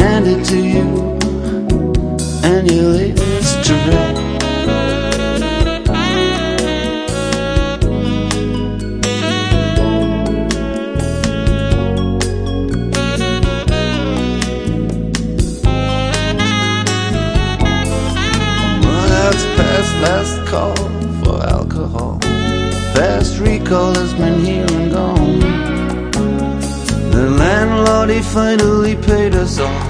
Hand it to you and latest trick. Well, that's past last call for alcohol. Fast recall has been here and gone. The landlord, he finally paid us all.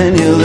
and you